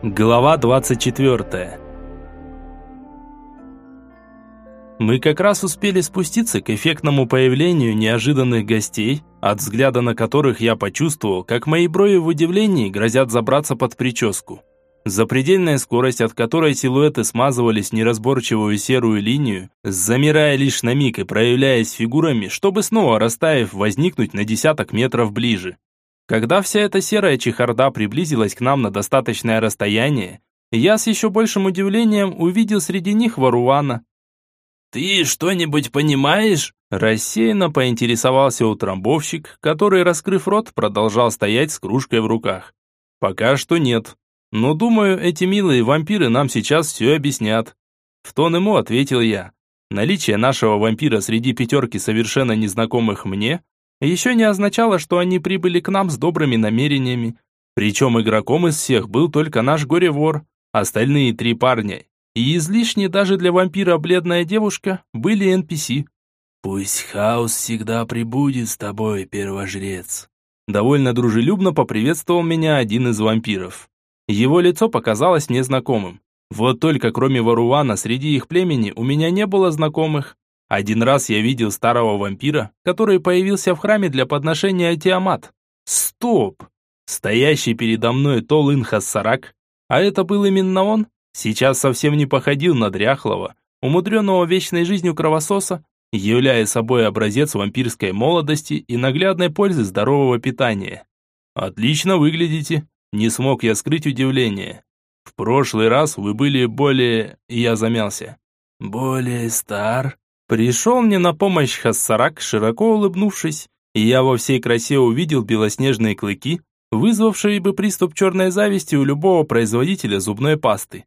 Глава 24. Мы как раз успели спуститься к эффектному появлению неожиданных гостей, от взгляда на которых я почувствовал, как мои брови в удивлении грозят забраться под прическу. Запредельная скорость, от которой силуэты смазывались в неразборчивую серую линию, замирая лишь на миг и проявляясь фигурами, чтобы снова растаяв, возникнуть на десяток метров ближе. Когда вся эта серая чехарда приблизилась к нам на достаточное расстояние, я с еще большим удивлением увидел среди них Варуана. «Ты что-нибудь понимаешь?» Рассеянно поинтересовался утрамбовщик, который, раскрыв рот, продолжал стоять с кружкой в руках. «Пока что нет. Но, думаю, эти милые вампиры нам сейчас все объяснят». В тон ему ответил я. Наличие нашего вампира среди пятерки совершенно незнакомых мне еще не означало, что они прибыли к нам с добрыми намерениями. Причем игроком из всех был только наш горе-вор. Остальные три парня, и излишне даже для вампира бледная девушка, были NPC. «Пусть хаос всегда прибудет с тобой, первожрец». Довольно дружелюбно поприветствовал меня один из вампиров. Его лицо показалось мне знакомым. Вот только кроме Варуана среди их племени у меня не было знакомых, один раз я видел старого вампира, который появился в храме для подношения Тиамат. Стоп! Стоящий передо мной Толын Хассарак, а это был именно он, сейчас совсем не походил на дряхлого, умудренного вечной жизнью кровососа, являя собой образец вампирской молодости и наглядной пользы здорового питания. «Отлично выглядите», – не смог я скрыть удивление. «В прошлый раз вы были более...» – я замялся. «Более стар?» Пришел мне на помощь Хассарак, широко улыбнувшись, и я во всей красе увидел белоснежные клыки, вызвавшие бы приступ черной зависти у любого производителя зубной пасты.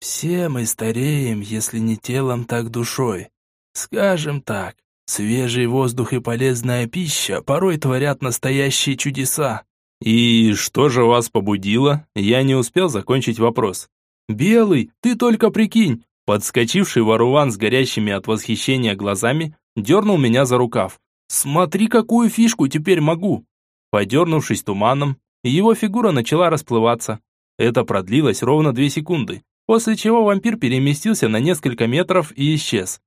«Все мы стареем, если не телом, так душой. Скажем так, свежий воздух и полезная пища порой творят настоящие чудеса». «И что же вас побудило?» Я не успел закончить вопрос. «Белый, ты только прикинь, Подскочивший Варуван с горящими от восхищения глазами дернул меня за рукав. «Смотри, какую фишку теперь могу!» Подернувшись туманом, его фигура начала расплываться. Это продлилось ровно две секунды, после чего вампир переместился на несколько метров и исчез.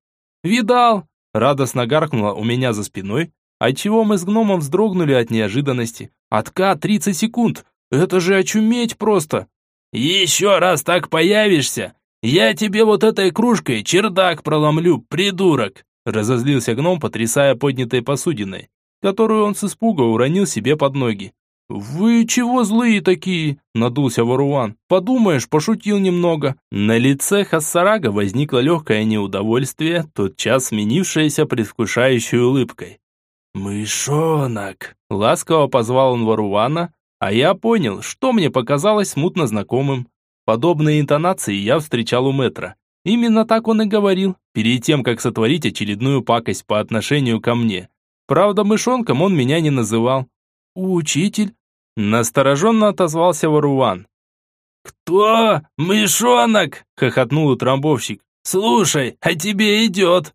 «Видал!» – радостно гаркнула у меня за спиной, отчего мы с гномом вздрогнули от неожиданности. «Откат 30 секунд! Это же очуметь просто!» «Еще раз так появишься, «Я тебе вот этой кружкой чердак проломлю, придурок!» Разозлился гном, потрясая поднятой посудиной, которую он с испуга уронил себе под ноги. «Вы чего злые такие?» – надулся Варуан. «Подумаешь, пошутил немного». На лице Хассарага возникло легкое неудовольствие, тотчас сменившееся предвкушающей улыбкой. «Мышонок!» – ласково позвал он Варуана, а я понял, что мне показалось смутно знакомым. Подобные интонации я встречал у Метра. Именно так он и говорил, перед тем, как сотворить очередную пакость по отношению ко мне. Правда, мышонком он меня не называл. «Учитель?» Настороженно отозвался Варуан. «Кто? Мышонок?» – хохотнул утрамбовщик. «Слушай, а тебе идет!»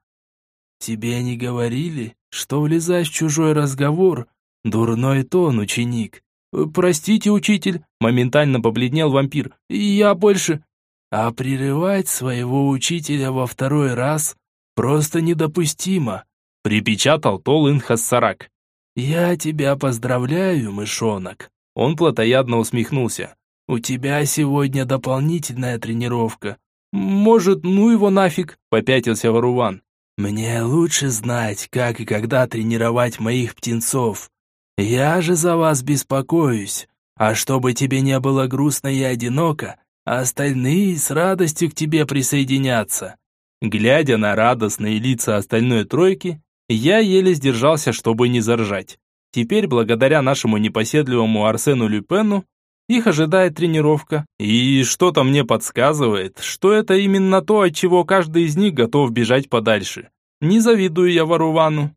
«Тебе не говорили, что влезать в чужой разговор – дурной тон, ученик?» Э, «Простите, учитель», – моментально побледнел вампир. «Я больше...» «А прерывать своего учителя во второй раз просто недопустимо», – припечатал Толын Хассарак. «Я тебя поздравляю, мышонок». Он плотоядно усмехнулся. «У тебя сегодня дополнительная тренировка». «Может, ну его нафиг», – попятился Варуван. «Мне лучше знать, как и когда тренировать моих птенцов. Я же за вас беспокоюсь. А чтобы тебе не было грустно и одиноко, остальные с радостью к тебе присоединятся». Глядя на радостные лица остальной тройки, я еле сдержался, чтобы не заржать. Теперь, благодаря нашему непоседливому Арсену Люпену, их ожидает тренировка. И что-то мне подсказывает, что это именно то, от чего каждый из них готов бежать подальше. Не завидую я Варувану.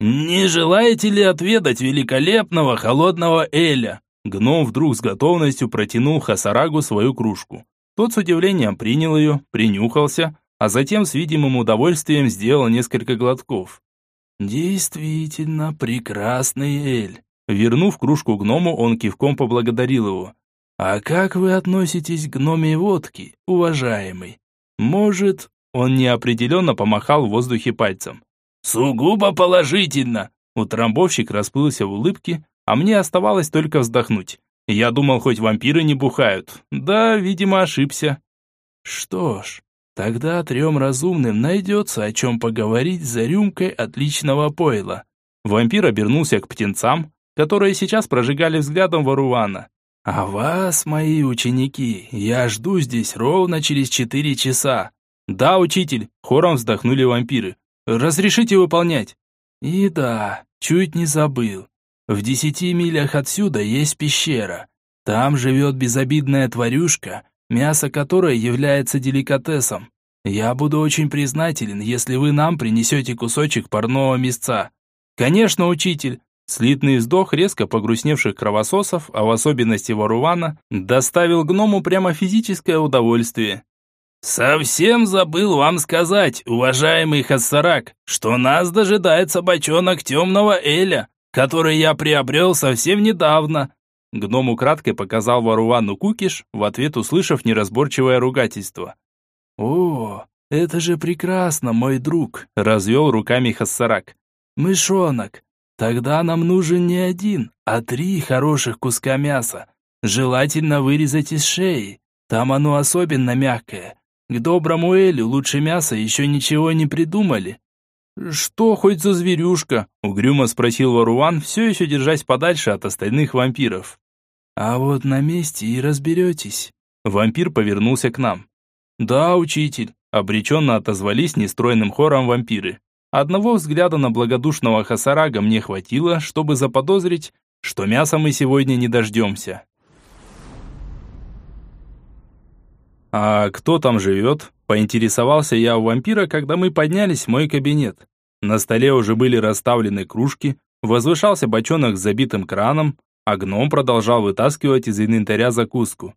«Не желаете ли отведать великолепного холодного эля?» Гном вдруг с готовностью протянул Хасарагу свою кружку. Тот с удивлением принял ее, принюхался, а затем с видимым удовольствием сделал несколько глотков. «Действительно прекрасный эль». Вернув кружку гному, он кивком поблагодарил его. «А как вы относитесь к гноме водки, уважаемый? Может...» Он неопределенно помахал в воздухе пальцем. «Сугубо положительно!» Утрамбовщик расплылся в улыбке, а мне оставалось только вздохнуть. Я думал, хоть вампиры не бухают. Да, видимо, ошибся. Что ж, тогда трем разумным найдется о чем поговорить за рюмкой отличного пойла. Вампир обернулся к птенцам, которые сейчас прожигали взглядом Варувана. «А вас, мои ученики, я жду здесь ровно через четыре часа». «Да, учитель», — хором вздохнули вампиры. «Разрешите выполнять?» «И да, чуть не забыл. В десяти милях отсюда есть пещера. Там живет безобидная тварюшка, мясо которой является деликатесом. Я буду очень признателен, если вы нам принесете кусочек парного мясца». «Конечно, учитель», Слитный вздох резко погрустневших кровососов, а в особенности Варувана, доставил гному прямо физическое удовольствие. «Совсем забыл вам сказать, уважаемый Хассарак, что нас дожидается бочонок темного Эля, который я приобрел совсем недавно». Гном украдкой показал Варувану кукиш, в ответ услышав неразборчивое ругательство. «О, это же прекрасно, мой друг!» – развел руками Хассарак. «Мышонок, Тогда нам нужен не один, а три хороших куска мяса. Желательно вырезать из шеи. Там оно особенно мягкое. К доброму Элю лучше мяса еще ничего не придумали. «Что хоть за зверюшка?» – угрюмо спросил Варуан, все еще держась подальше от остальных вампиров. «А вот на месте и разберетесь». Вампир повернулся к нам. «Да, учитель», – обреченно отозвались нестройным хором вампиры. Одного взгляда на благодушного Хасарага мне хватило, чтобы заподозрить, что мяса мы сегодня не дождемся. «А кто там живет?» – поинтересовался я у вампира, когда мы поднялись в мой кабинет. На столе уже были расставлены кружки, возвышался бочонок с забитым краном, а гном продолжал вытаскивать из инвентаря закуску.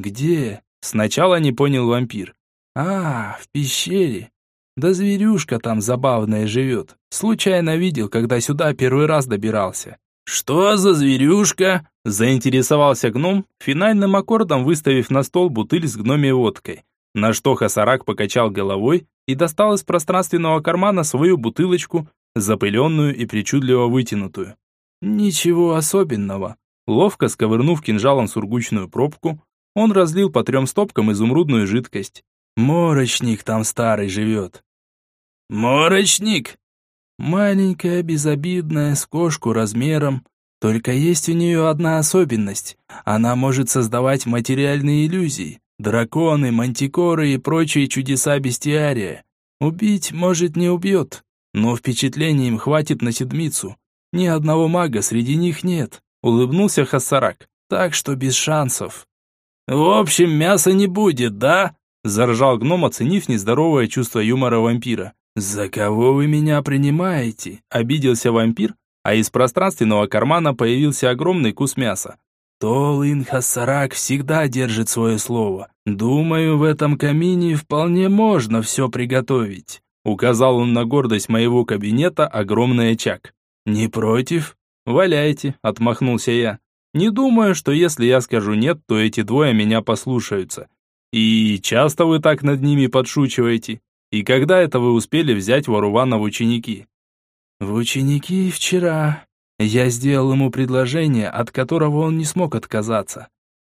«Где?» – сначала не понял вампир. «А, в пещере. Да зверюшка там забавная живет. Случайно видел, когда сюда первый раз добирался. «Что за зверюшка?» – заинтересовался гном, финальным аккордом выставив на стол бутыль с гномей водкой. На что Хасарак покачал головой и достал из пространственного кармана свою бутылочку, запыленную и причудливо вытянутую. «Ничего особенного». Ловко сковырнув кинжалом сургучную пробку, он разлил по трем стопкам изумрудную жидкость. Морочник там старый живет». «Морочник?» «Маленькая, безобидная, с кошку размером. Только есть у нее одна особенность. Она может создавать материальные иллюзии. Драконы, мантикоры и прочие чудеса бестиария. Убить, может, не убьет, но впечатлений им хватит на седмицу. Ни одного мага среди них нет», — улыбнулся Хассарак. «Так что без шансов». «В общем, мяса не будет, да?» Заржал гном, оценив нездоровое чувство юмора вампира. «За кого вы меня принимаете?» Обиделся вампир, а из пространственного кармана появился огромный кус мяса. Толин Хассарак всегда держит свое слово. Думаю, в этом камине вполне можно все приготовить. Указал он на гордость моего кабинета огромный очаг. Не против? Валяйте, отмахнулся я. Не думаю, что если я скажу нет, то эти двое меня послушаются. И часто вы так над ними подшучиваете? И когда это вы успели взять Варувана в ученики? В ученики вчера. Я сделал ему предложение, от которого он не смог отказаться.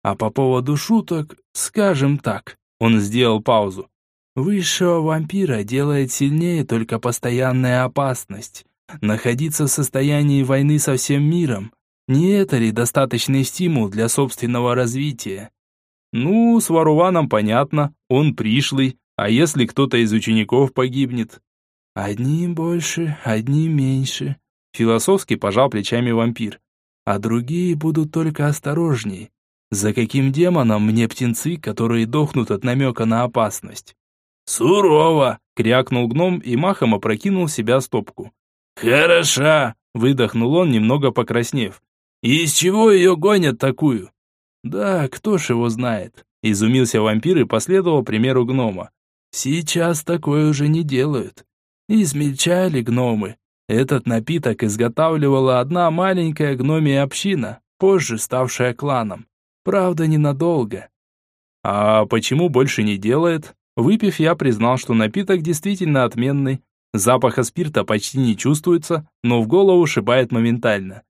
А по поводу шуток, скажем так, он сделал паузу. Высшего вампира делает сильнее только постоянная опасность. Находиться в состоянии войны со всем миром, не это ли достаточный стимул для собственного развития? Ну, с Варуваном понятно, он пришлый, а если кто-то из учеников погибнет? Одним больше, одним меньше. Философски пожал плечами вампир. А другие будут только осторожней. За каким демоном мне птенцы, которые дохнут от намека на опасность? «Сурово!» — крякнул гном и махом опрокинул себя стопку. «Хороша!» — выдохнул он, немного покраснев. «И из чего ее гонят такую?» «Да, кто ж его знает?» Изумился вампир и последовал примеру гнома. «Сейчас такое уже не делают. Измельчали гномы. Этот напиток изготавливала одна маленькая гномия община, позже ставшая кланом. Правда, ненадолго. А почему больше не делает? Выпив, я признал, что напиток действительно отменный. Запаха спирта почти не чувствуется, но в голову шибает моментально.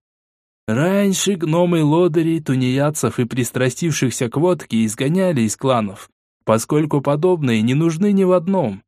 Раньше гномы-лодырей, тунеядцев и пристрастившихся к водке изгоняли из кланов, поскольку подобные не нужны ни в одном.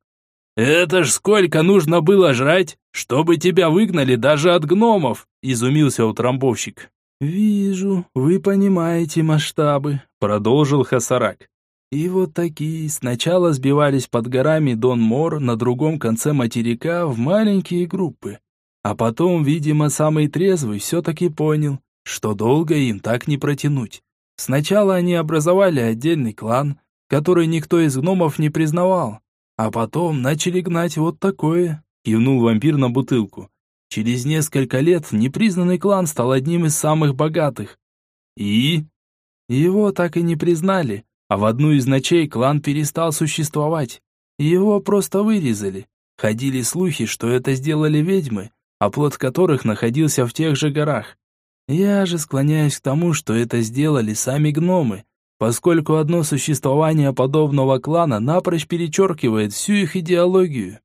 «Это ж сколько нужно было жрать, чтобы тебя выгнали даже от гномов!» – изумился утрамбовщик. «Вижу, вы понимаете масштабы», – продолжил Хасарак. И вот такие сначала сбивались под горами Дон Мор на другом конце материка в маленькие группы. А потом, видимо, самый трезвый все-таки понял, что долго им так не протянуть. Сначала они образовали отдельный клан, который никто из гномов не признавал, а потом начали гнать вот такое, кивнул вампир на бутылку. Через несколько лет непризнанный клан стал одним из самых богатых. И? Его так и не признали, а в одну из ночей клан перестал существовать. Его просто вырезали. Ходили слухи, что это сделали ведьмы, оплот которых находился в тех же горах. Я же склоняюсь к тому, что это сделали сами гномы, поскольку одно существование подобного клана напрочь перечеркивает всю их идеологию.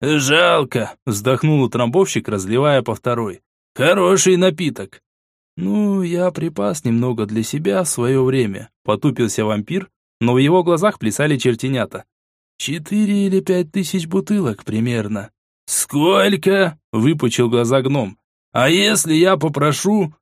«Жалко», — вздохнул утрамбовщик, разливая по второй. «Хороший напиток. «Ну, я припас немного для себя в свое время», — потупился вампир, но в его глазах плясали чертенята. «Четыре или пять тысяч бутылок примерно». «Сколько?» — выпучил глаза гном. «А если я попрошу...»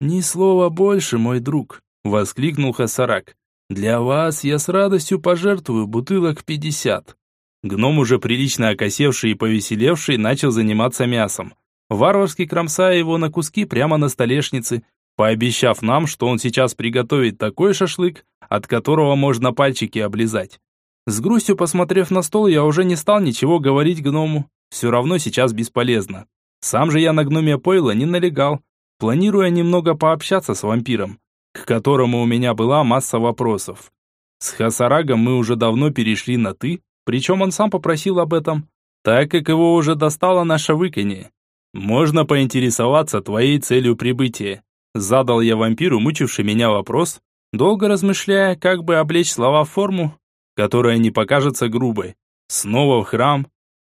«Ни слова больше, мой друг», — воскликнул Хасарак. «Для вас я с радостью пожертвую бутылок пятьдесят». Гном, уже прилично окосевший и повеселевший, начал заниматься мясом варварски кромсая его на куски прямо на столешнице, пообещав нам, что он сейчас приготовит такой шашлык, от которого можно пальчики облизать. С грустью посмотрев на стол, я уже не стал ничего говорить гному. Все равно сейчас бесполезно. Сам же я на гноме пойло не налегал, планируя немного пообщаться с вампиром, к которому у меня была масса вопросов. С Хасарагом мы уже давно перешли на «ты», причем он сам попросил об этом, так как его уже достало наше выканье. «Можно поинтересоваться твоей целью прибытия?» Задал я вампиру, мучивший меня вопрос, долго размышляя, как бы облечь слова в форму, которая не покажется грубой. «Снова в храм?»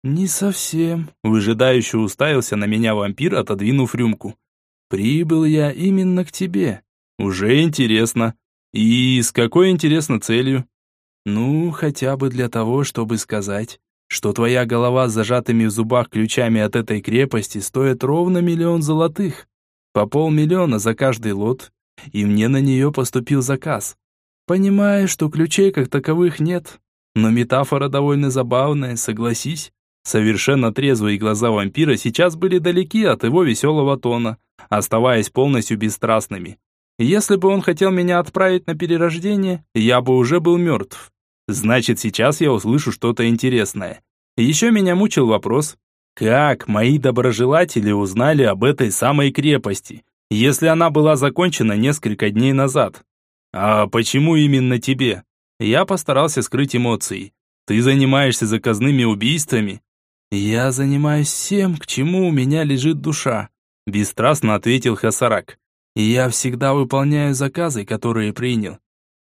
«Не совсем», — выжидающе уставился на меня вампир, отодвинув рюмку. «Прибыл я именно к тебе». «Уже интересно. И с какой, интересно, целью?» «Ну, хотя бы для того, чтобы сказать, что твоя голова с зажатыми в зубах ключами от этой крепости стоит ровно миллион золотых, по полмиллиона за каждый лот, и мне на нее поступил заказ. Понимаю, что ключей как таковых нет, но метафора довольно забавная, согласись. Совершенно трезвые глаза вампира сейчас были далеки от его веселого тона, оставаясь полностью бесстрастными. Если бы он хотел меня отправить на перерождение, я бы уже был мертв. Значит, сейчас я услышу что-то интересное. Еще меня мучил вопрос, как мои доброжелатели узнали об этой самой крепости, если она была закончена несколько дней назад? А почему именно тебе? Я постарался скрыть эмоции. Ты занимаешься заказными убийствами? Я занимаюсь всем, к чему у меня лежит душа, бесстрастно ответил Хасарак. Я всегда выполняю заказы, которые принял.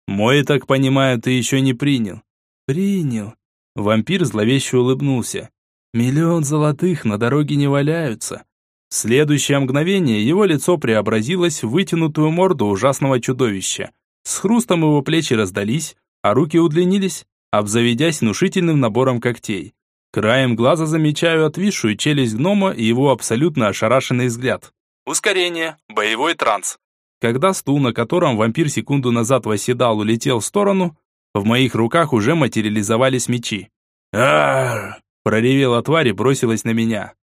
Мой, так понимаю, ты еще не принял. Принял. Вампир зловеще улыбнулся. Миллион золотых на дороге не валяются. В следующее мгновение его лицо преобразилось в вытянутую морду ужасного чудовища. С хрустом его плечи раздались, а руки удлинились, обзаведясь внушительным набором когтей. Краем глаза замечаю отвисшую челюсть гнома и его абсолютно ошарашенный взгляд. Ускорение. Боевой транс. Когда стул, на котором вампир секунду назад восседал, улетел в сторону, в моих руках уже материализовались мечи. «Ар!» – проревела тварь и бросилась на меня.